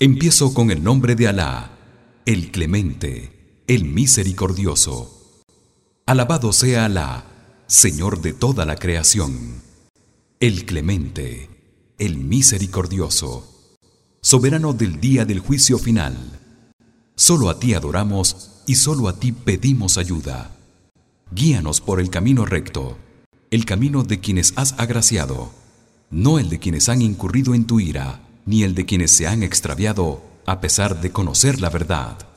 Empiezo con el nombre de Alá, el Clemente, el Misericordioso. Alabado sea Alá, Señor de toda la creación, el Clemente, el Misericordioso, soberano del día del juicio final. Solo a ti adoramos y solo a ti pedimos ayuda. Guíanos por el camino recto, el camino de quienes has agraciado, no el de quienes han incurrido en tu ira ni el de quienes se han extraviado a pesar de conocer la verdad.